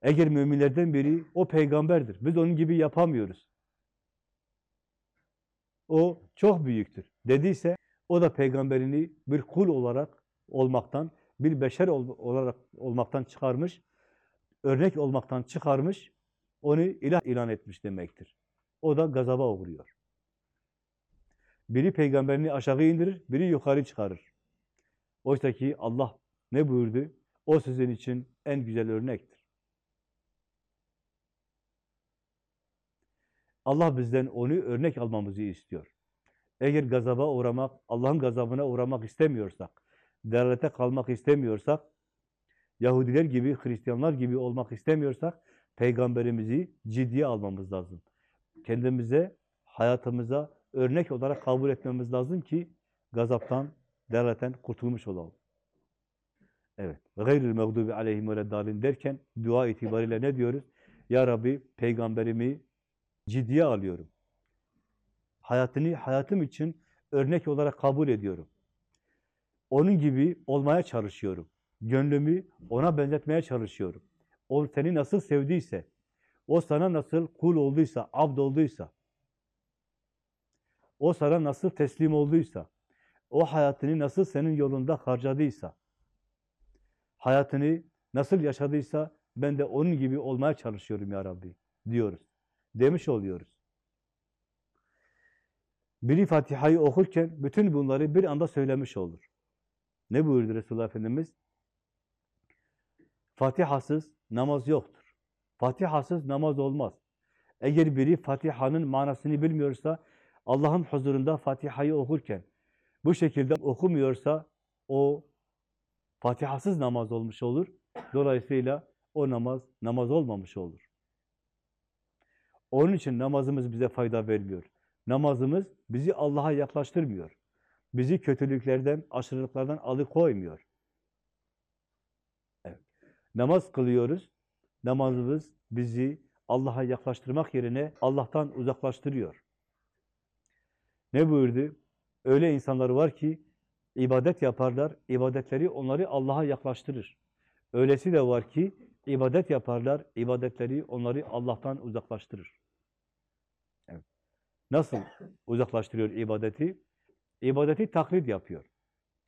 Speaker 1: Eğer müminlerden biri o peygamberdir. Biz onun gibi yapamıyoruz. O çok büyüktür. Dediyse o da peygamberini bir kul olarak olmaktan, bir beşer olarak olmaktan çıkarmış, örnek olmaktan çıkarmış, onu ilah ilan etmiş demektir. O da gazaba uğruyor. Biri peygamberini aşağı indirir, biri yukarı çıkarır. Oysa ki Allah ne buyurdu? O sizin için en güzel örnektir. Allah bizden onu örnek almamızı istiyor. Eğer gazaba uğramak, Allah'ın gazabına uğramak istemiyorsak, derlete kalmak istemiyorsak, Yahudiler gibi, Hristiyanlar gibi olmak istemiyorsak, Peygamberimizi ciddiye almamız lazım. Kendimize, hayatımıza örnek olarak kabul etmemiz lazım ki gazaptan, derleten kurtulmuş olalım. Evet. Gayril mağdubi aleyhim ve derken dua itibariyle ne diyoruz? Ya Rabbi peygamberimi ciddiye alıyorum. Hayatını hayatım için örnek olarak kabul ediyorum. Onun gibi olmaya çalışıyorum. Gönlümü ona benzetmeye çalışıyorum. O seni nasıl sevdiyse, o sana nasıl kul olduysa, abd olduysa, o sana nasıl teslim olduysa, o hayatını nasıl senin yolunda harcadıysa, hayatını nasıl yaşadıysa ben de onun gibi olmaya çalışıyorum ya Rabbi diyoruz. Demiş oluyoruz. Biri Fatiha'yı okurken bütün bunları bir anda söylemiş olur. Ne buyurdu Resulullah Efendimiz? Fatihasız namaz yoktur. Fatihasız namaz olmaz. Eğer biri Fatiha'nın manasını bilmiyorsa, Allah'ın huzurunda Fatiha'yı okurken bu şekilde okumuyorsa, o Fatihasız namaz olmuş olur. Dolayısıyla o namaz, namaz olmamış olur. Onun için namazımız bize fayda vermiyor. Namazımız bizi Allah'a yaklaştırmıyor. Bizi kötülüklerden, aşırılıklardan alıkoymuyor. Evet. Namaz kılıyoruz. Namazımız bizi Allah'a yaklaştırmak yerine Allah'tan uzaklaştırıyor. Ne buyurdu? Öyle insanlar var ki ibadet yaparlar, ibadetleri onları Allah'a yaklaştırır. Öylesi de var ki ibadet yaparlar, ibadetleri onları Allah'tan uzaklaştırır. Nasıl uzaklaştırıyor ibadeti? İbadeti taklit yapıyor.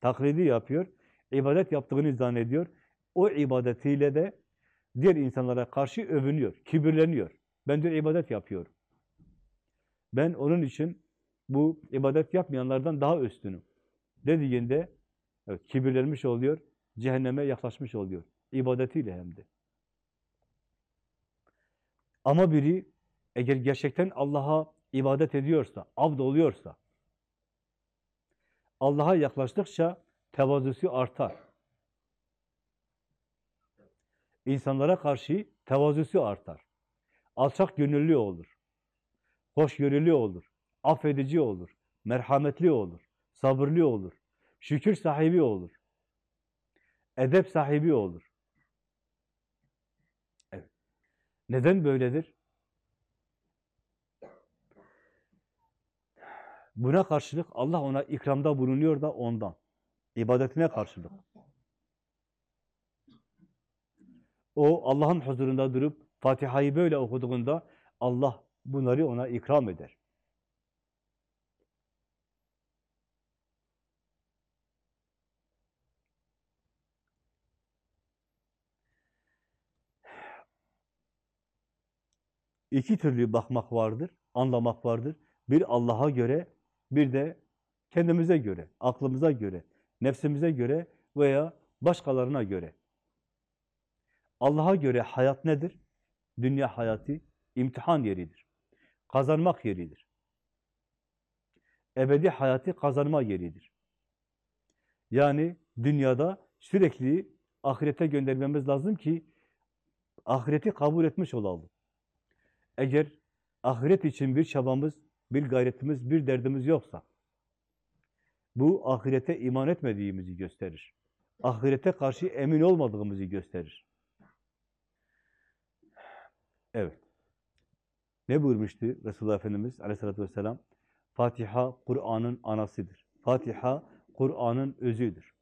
Speaker 1: Taklidi yapıyor, ibadet yaptığını zannediyor. O ibadetiyle de diğer insanlara karşı övünüyor, kibirleniyor. Ben diyor ibadet yapıyorum. Ben onun için bu ibadet yapmayanlardan daha üstünüm. Dediğinde evet, kibirlenmiş oluyor, cehenneme yaklaşmış oluyor. İbadetiyle hem de. Ama biri eğer gerçekten Allah'a ibadet ediyorsa, avd oluyorsa, Allah'a yaklaştıkça tevazusu artar. İnsanlara karşı tevazusu artar. Alçak gönüllü olur. Hoşgörülü olur. Affedici olur. Merhametli olur. Sabırlı olur. Şükür sahibi olur. Edep sahibi olur. Neden böyledir? Buna karşılık Allah ona ikramda bulunuyor da ondan. İbadetine karşılık. O Allah'ın huzurunda durup Fatiha'yı böyle okuduğunda Allah bunları ona ikram eder. İki türlü bakmak vardır, anlamak vardır. Bir Allah'a göre, bir de kendimize göre, aklımıza göre, nefsimize göre veya başkalarına göre. Allah'a göre hayat nedir? Dünya hayatı imtihan yeridir. Kazanmak yeridir. Ebedi hayatı kazanma yeridir. Yani dünyada sürekli ahirete göndermemiz lazım ki ahireti kabul etmiş olalım. Eğer ahiret için bir çabamız, bir gayretimiz, bir derdimiz yoksa bu ahirete iman etmediğimizi gösterir. Ahirete karşı emin olmadığımızı gösterir. Evet. Ne buyurmuştu Resulullah Efendimiz aleyhissalatü vesselam? Fatiha Kur'an'ın anasıdır. Fatiha Kur'an'ın özüdür.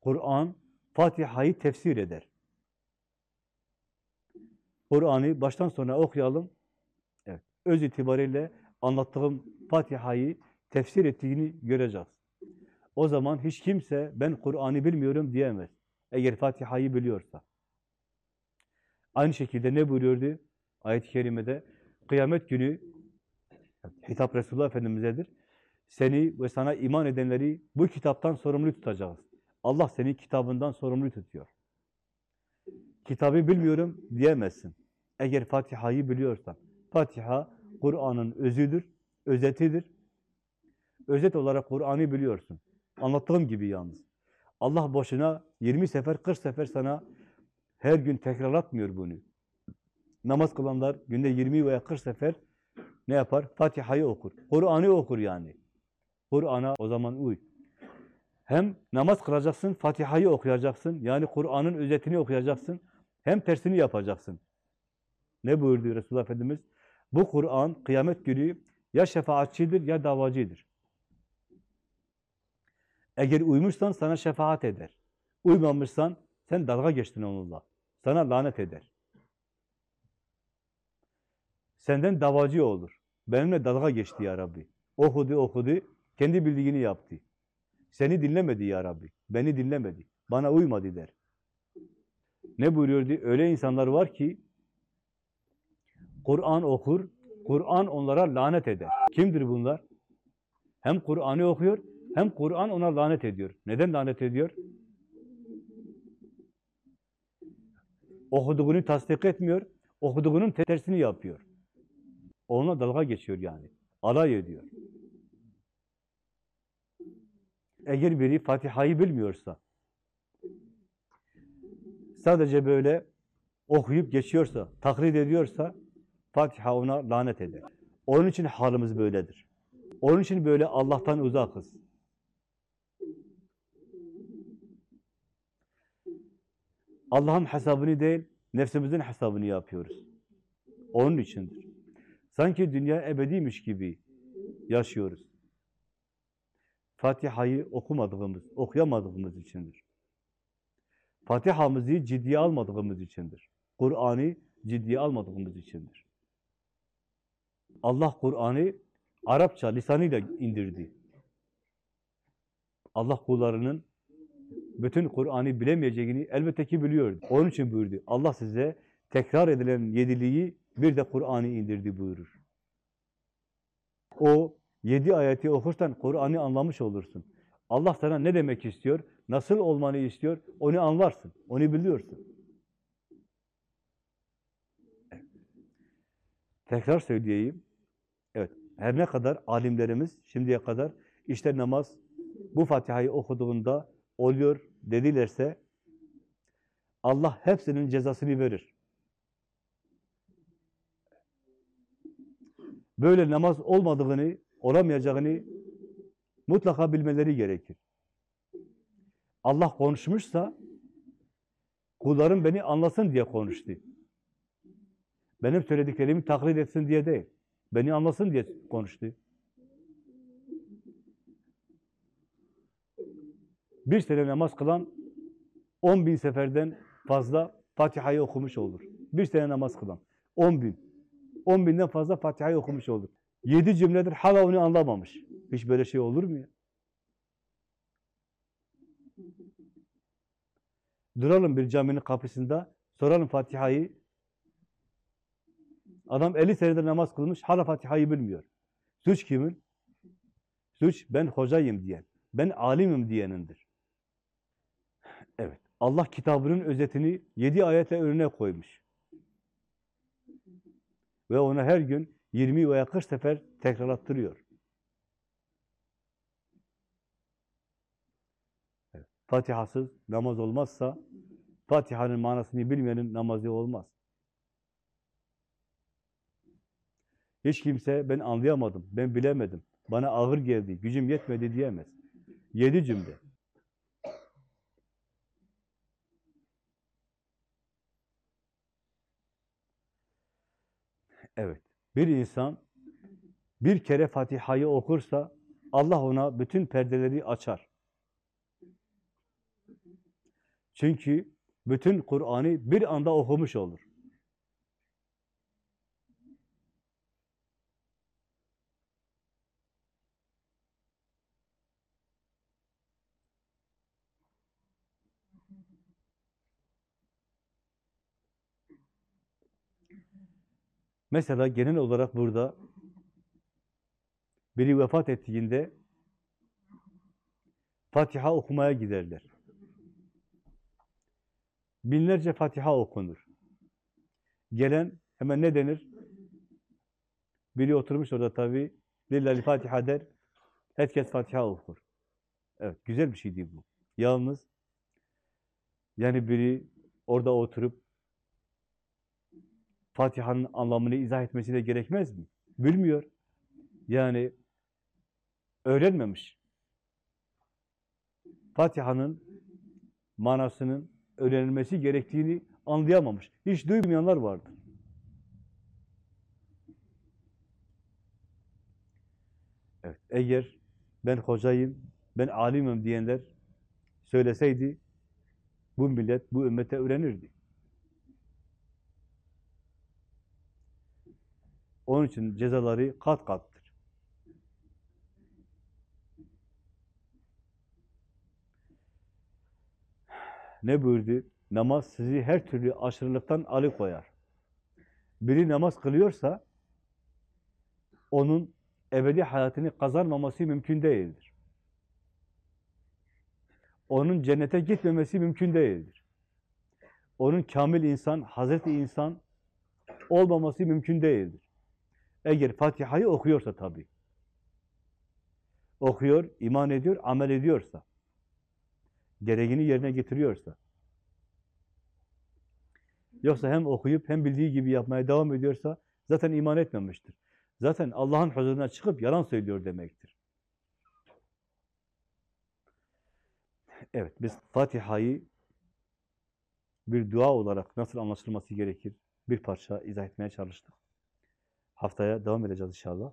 Speaker 1: Kur'an Fatiha'yı tefsir eder. Kur'an'ı baştan sona okuyalım. Öz itibariyle anlattığım Fatiha'yı tefsir ettiğini göreceğiz. O zaman hiç kimse ben Kur'an'ı bilmiyorum diyemez. Eğer Fatiha'yı biliyorsa. Aynı şekilde ne buyuruyordu? Ayet-i Kerime'de kıyamet günü hitap Resulullah Efendimiz'edir. Seni ve sana iman edenleri bu kitaptan sorumlu tutacağız. Allah seni kitabından sorumlu tutuyor. Kitabı bilmiyorum diyemezsin. Eğer Fatiha'yı biliyorsan. Fatiha Kur'an'ın özüdür, özetidir. Özet olarak Kur'an'ı biliyorsun. Anlattığım gibi yalnız. Allah boşuna 20 sefer, 40 sefer sana her gün tekrarlatmıyor bunu. Namaz kılanlar günde 20 veya 40 sefer ne yapar? Fatiha'yı okur. Kur'an'ı okur yani. Kur'an'a o zaman uy. Hem namaz kılacaksın, Fatiha'yı okuyacaksın. Yani Kur'an'ın özetini okuyacaksın. Hem tersini yapacaksın. Ne buyurdu Resulullah Efendimiz? Bu Kur'an kıyamet günü ya şefaatçidir ya davacıdır. Eğer uymuşsan sana şefaat eder. Uymamışsan sen dalga geçtin onunla. Sana lanet eder. Senden davacı olur. Benimle dalga geçti ya Rabbi. Okudu okudu, kendi bildiğini yaptı. Seni dinlemedi ya Rabbi. Beni dinlemedi. Bana uymadı der. Ne buyuruyordu? Öyle insanlar var ki Kur'an okur, Kur'an onlara lanet eder. Kimdir bunlar? Hem Kur'an'ı okuyor, hem Kur'an ona lanet ediyor. Neden lanet ediyor? Okuduğunu tasdik etmiyor, okuduğunun tersini yapıyor. Onunla dalga geçiyor yani. Alay ediyor. Eğer biri Fatiha'yı bilmiyorsa, sadece böyle okuyup geçiyorsa, taklit ediyorsa, Fatiha ona lanet eder. Onun için halimiz böyledir. Onun için böyle Allah'tan uzakız. Allah'ın hesabını değil, nefsimizin hesabını yapıyoruz. Onun içindir. Sanki dünya ebediymiş gibi yaşıyoruz. Fatiha'yı okumadığımız, okuyamadığımız içindir. Fatiha'mızı ciddiye almadığımız içindir. Kur'an'ı ciddiye almadığımız içindir. Allah Kur'an'ı Arapça lisanıyla indirdi. Allah kullarının bütün Kur'an'ı bilemeyeceğini elbette ki biliyordu. Onun için buyurdu. Allah size tekrar edilen yediliği bir de Kur'an'ı indirdi buyurur. O yedi ayeti okursan Kur'an'ı anlamış olursun. Allah sana ne demek istiyor, nasıl olmanı istiyor, onu anlarsın, onu biliyorsun. Tekrar söyleyeyim. Evet, her ne kadar alimlerimiz şimdiye kadar işte namaz bu Fatiha'yı okuduğunda oluyor dedilerse Allah hepsinin cezasını verir. Böyle namaz olmadığını, olamayacağını mutlaka bilmeleri gerekir. Allah konuşmuşsa kullarım beni anlasın diye konuştu. Benim söylediklerimi taklit etsin diye değil. Beni anlasın diye konuştu. Bir sene namaz kılan 10 bin seferden fazla Fatiha'yı okumuş olur. Bir sene namaz kılan. 10 bin. 10 binden fazla Fatiha'yı okumuş olur. 7 cümledir hala onu anlamamış. Hiç böyle şey olur mu ya? Duralım bir caminin kapısında, soralım Fatiha'yı. Adam 50 senedir namaz kılmış, hala Fatiha'yı bilmiyor. Suç kimin? Suç ben hocayım diyen, ben alimim diyenindir. Evet, Allah kitabının özetini 7 ayetle önüne koymuş. Ve ona her gün 20 veya 40 sefer tekrarlattırıyor. Fatihasız namaz olmazsa, Fatiha'nın manasını bilmeyenin namazı olmaz. Hiç kimse ben anlayamadım, ben bilemedim, bana ağır geldi, gücüm yetmedi diyemez. Yedi cümle. Evet. Bir insan bir kere Fatiha'yı okursa Allah ona bütün perdeleri açar. Çünkü bütün Kur'an'ı bir anda okumuş olur. Mesela genel olarak burada biri vefat ettiğinde Fatiha okumaya giderler. Binlerce Fatiha okunur. Gelen hemen ne denir? Biri oturmuş orada tabii. Lillahi Fatiha der. Herkes Fatiha okur. Evet, güzel bir şey değil bu. Yalnız yani biri orada oturup Fatiha'nın anlamını izah etmesi de gerekmez mi? Bilmiyor. Yani öğrenmemiş. Fatiha'nın manasının öğrenilmesi gerektiğini anlayamamış. Hiç duymayanlar vardır. Evet, eğer ben hocayım, ben alimim diyenler söyleseydi bu millet, bu ümmete öğrenirdi. Onun için cezaları kat kattır. Ne buyurdu? Namaz sizi her türlü aşırılıktan alıkoyar. Biri namaz kılıyorsa onun ebedi hayatını kazanmaması mümkün değildir. Onun cennete gitmemesi mümkün değildir. Onun kamil insan, Hazreti insan olmaması mümkün değildir. Eğer Fatiha'yı okuyorsa tabii. Okuyor, iman ediyor, amel ediyorsa. Gereğini yerine getiriyorsa. Yoksa hem okuyup hem bildiği gibi yapmaya devam ediyorsa zaten iman etmemiştir. Zaten Allah'ın huzuruna çıkıp yalan söylüyor demektir. Evet, biz Fatiha'yı bir dua olarak nasıl anlaşılması gerekir bir parça izah etmeye çalıştık. Haftaya devam edeceğiz inşallah.